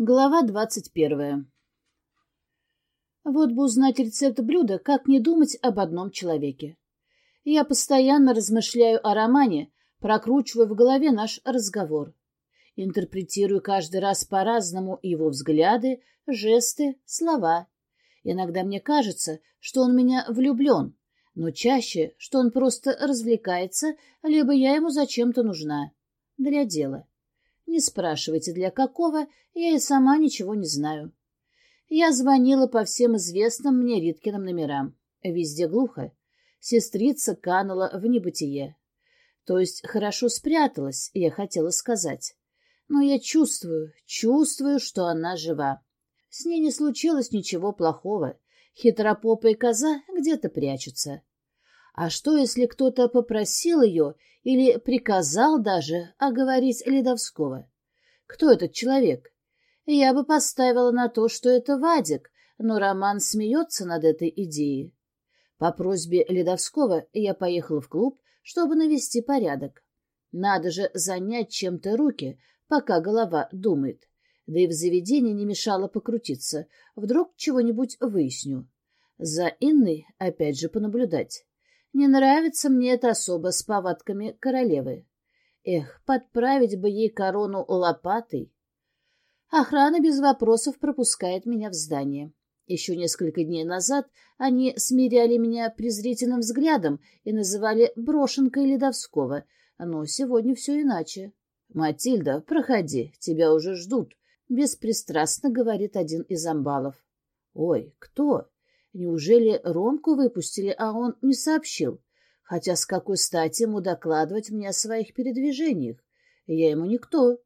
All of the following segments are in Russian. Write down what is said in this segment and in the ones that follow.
Глава двадцать первая. Вот бы узнать рецепт блюда, как не думать об одном человеке. Я постоянно размышляю о романе, прокручиваю в голове наш разговор. Интерпретирую каждый раз по-разному его взгляды, жесты, слова. Иногда мне кажется, что он меня влюблен, но чаще, что он просто развлекается, либо я ему зачем-то нужна. Для дела. Не спрашивайте, для какого, я и сама ничего не знаю. Я звонила по всем известным мне Риткиным номерам. Везде глухо. Сестрица канула в небытие. То есть хорошо спряталась, я хотела сказать. Но я чувствую, чувствую, что она жива. С ней не случилось ничего плохого. Хитропопая коза где-то прячется. А что, если кто-то попросил ее или приказал даже оговорить Ледовского? Кто этот человек? Я бы поставила на то, что это Вадик, но Роман смеется над этой идеей. По просьбе Ледовского я поехала в клуб, чтобы навести порядок. Надо же занять чем-то руки, пока голова думает. Да и в заведении не мешало покрутиться. Вдруг чего-нибудь выясню. За Инной опять же понаблюдать. Не нравится мне эта особа с повадками королевы. Эх, подправить бы ей корону лопатой. Охрана без вопросов пропускает меня в здание. Еще несколько дней назад они смиряли меня презрительным взглядом и называли брошенкой Ледовского, но сегодня все иначе. «Матильда, проходи, тебя уже ждут», — беспристрастно говорит один из амбалов. «Ой, кто?» Неужели Ромку выпустили, а он не сообщил? Хотя с какой стати ему докладывать мне о своих передвижениях? Я ему никто.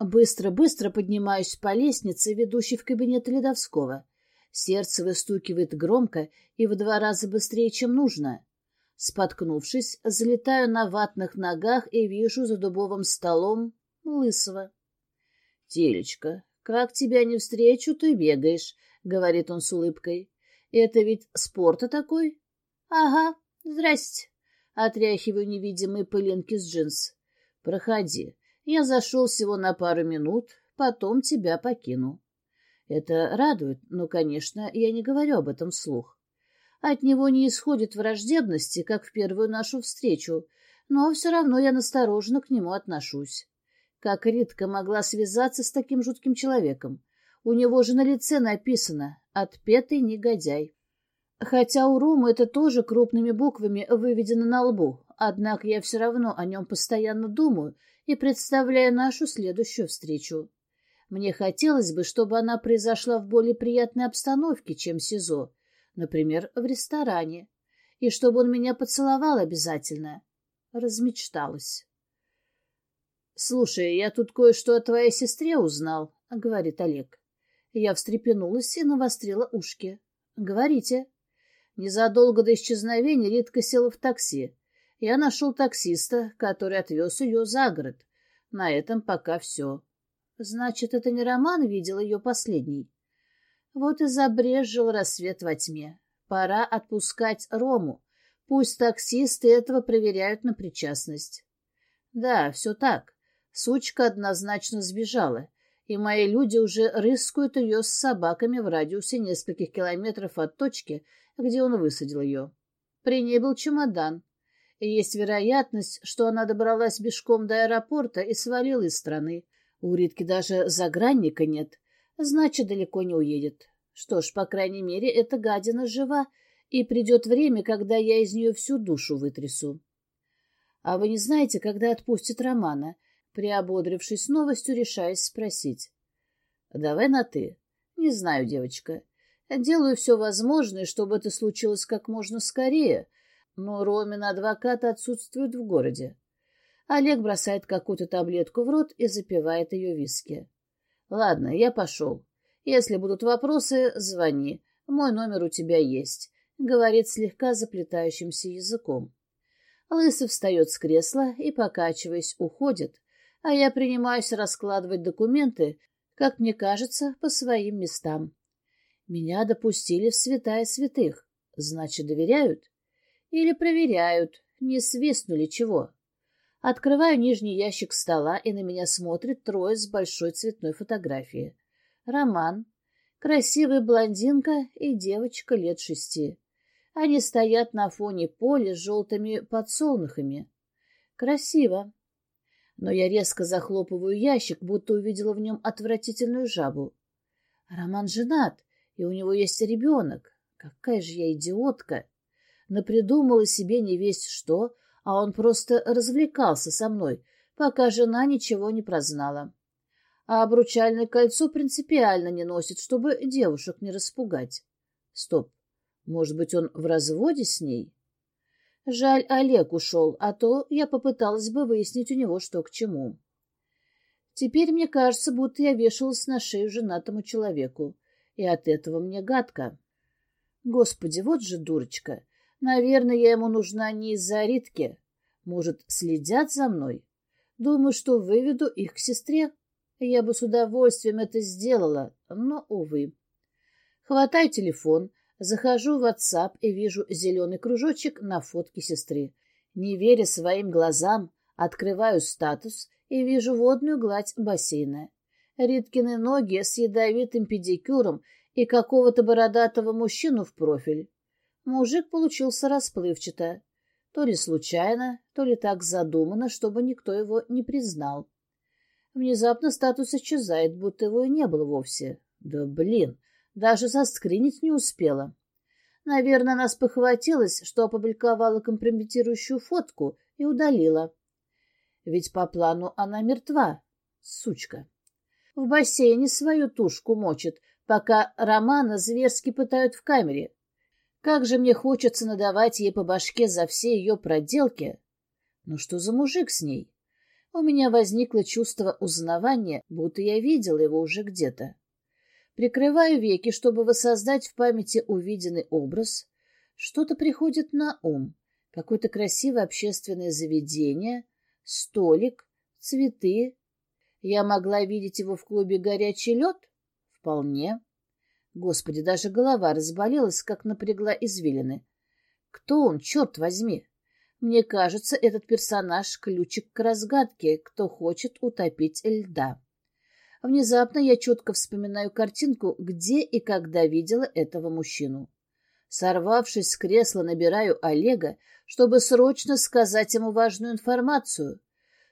Быстро-быстро поднимаюсь по лестнице, ведущей в кабинет Ледовского. Сердце выстукивает громко и в два раза быстрее, чем нужно. Споткнувшись, залетаю на ватных ногах и вижу за дубовым столом лысого. — Телечка, как тебя не встречу, ты бегаешь, — говорит он с улыбкой. Это ведь спорта такой? Ага, здрасте. Отряхиваю невидимые пылинки с джинс. Проходи. Я зашел всего на пару минут, потом тебя покину. Это радует, но, конечно, я не говорю об этом вслух. От него не исходит враждебности, как в первую нашу встречу, но все равно я настороженно к нему отношусь. Как Ритка могла связаться с таким жутким человеком? У него же на лице написано «Отпетый негодяй». Хотя у Ромы это тоже крупными буквами выведено на лбу, однако я все равно о нем постоянно думаю и представляю нашу следующую встречу. Мне хотелось бы, чтобы она произошла в более приятной обстановке, чем СИЗО, например, в ресторане, и чтобы он меня поцеловал обязательно. Размечталась. — Слушай, я тут кое-что о твоей сестре узнал, — говорит Олег. Я встрепенулась и навострила ушки. «Говорите». Незадолго до исчезновения Ритка села в такси. Я нашел таксиста, который отвез ее за город. На этом пока все. Значит, это не Роман видел ее последний. Вот и забрежил рассвет во тьме. Пора отпускать Рому. Пусть таксисты этого проверяют на причастность. Да, все так. Сучка однозначно сбежала и мои люди уже рыскают ее с собаками в радиусе нескольких километров от точки, где он высадил ее. При ней был чемодан, и есть вероятность, что она добралась бежком до аэропорта и свалила из страны. У Ритки даже загранника нет, значит, далеко не уедет. Что ж, по крайней мере, эта гадина жива, и придет время, когда я из нее всю душу вытрясу. А вы не знаете, когда отпустит Романа? Приободрившись новостью, решаясь спросить. — Давай на «ты». Не знаю, девочка. Делаю все возможное, чтобы это случилось как можно скорее, но Ромин адвокат отсутствует в городе. Олег бросает какую-то таблетку в рот и запивает ее виски. — Ладно, я пошел. Если будут вопросы, звони. Мой номер у тебя есть, — говорит слегка заплетающимся языком. Лысый встает с кресла и, покачиваясь, уходит, а я принимаюсь раскладывать документы, как мне кажется, по своим местам. Меня допустили в святая святых. Значит, доверяют? Или проверяют, не свистнули чего? Открываю нижний ящик стола, и на меня смотрит трое с большой цветной фотографией. Роман, красивая блондинка и девочка лет шести. Они стоят на фоне поля с желтыми подсолнухами. Красиво. Но я резко захлопываю ящик, будто увидела в нем отвратительную жабу. Роман женат, и у него есть ребенок. Какая же я идиотка! Напридумала себе не весть что, а он просто развлекался со мной, пока жена ничего не прознала. А обручальное кольцо принципиально не носит, чтобы девушек не распугать. Стоп, может быть, он в разводе с ней? Жаль, Олег ушел, а то я попыталась бы выяснить у него, что к чему. Теперь мне кажется, будто я вешалась на шею женатому человеку, и от этого мне гадко. Господи, вот же дурочка! Наверное, я ему нужна не из-за Ритки. Может, следят за мной? Думаю, что выведу их к сестре. Я бы с удовольствием это сделала, но, увы. Хватаю телефон, захожу в WhatsApp и вижу зеленый кружочек на фотке сестры. Не веря своим глазам, открываю статус и вижу водную гладь бассейна. Риткины ноги с ядовитым педикюром и какого-то бородатого мужчину в профиль. Мужик получился расплывчато. То ли случайно, то ли так задумано, чтобы никто его не признал. Внезапно статус исчезает, будто его и не было вовсе. Да блин, даже заскринить не успела. Наверное, она спохватилась, что опубликовала компрометирующую фотку и удалила. Ведь по плану она мертва, сучка. В бассейне свою тушку мочит, пока Романа зверски пытают в камере. Как же мне хочется надавать ей по башке за все ее проделки. Ну что за мужик с ней? У меня возникло чувство узнавания, будто я видела его уже где-то. Прикрываю веки, чтобы воссоздать в памяти увиденный образ. Что-то приходит на ум. Какое-то красивое общественное заведение, столик, цветы. Я могла видеть его в клубе «Горячий лед»? Вполне. Господи, даже голова разболелась, как напрягла извилины. Кто он, черт возьми? Мне кажется, этот персонаж — ключик к разгадке, кто хочет утопить льда. Внезапно я четко вспоминаю картинку, где и когда видела этого мужчину. Сорвавшись с кресла, набираю Олега, чтобы срочно сказать ему важную информацию.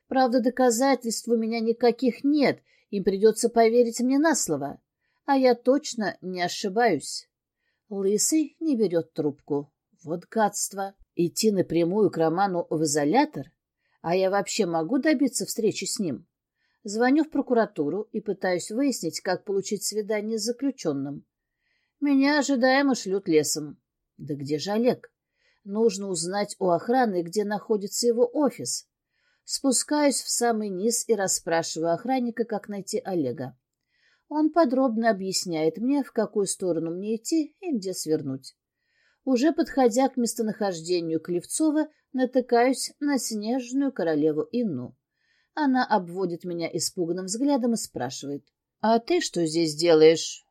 Правда, доказательств у меня никаких нет, им придется поверить мне на слово а я точно не ошибаюсь. Лысый не берет трубку. Вот гадство. Идти напрямую к Роману в изолятор? А я вообще могу добиться встречи с ним? Звоню в прокуратуру и пытаюсь выяснить, как получить свидание с заключенным. Меня ожидаемо шлют лесом. Да где же Олег? Нужно узнать у охраны, где находится его офис. Спускаюсь в самый низ и расспрашиваю охранника, как найти Олега. Он подробно объясняет мне, в какую сторону мне идти и где свернуть. Уже подходя к местонахождению Клевцова, натыкаюсь на снежную королеву Инну. Она обводит меня испуганным взглядом и спрашивает. — А ты что здесь делаешь?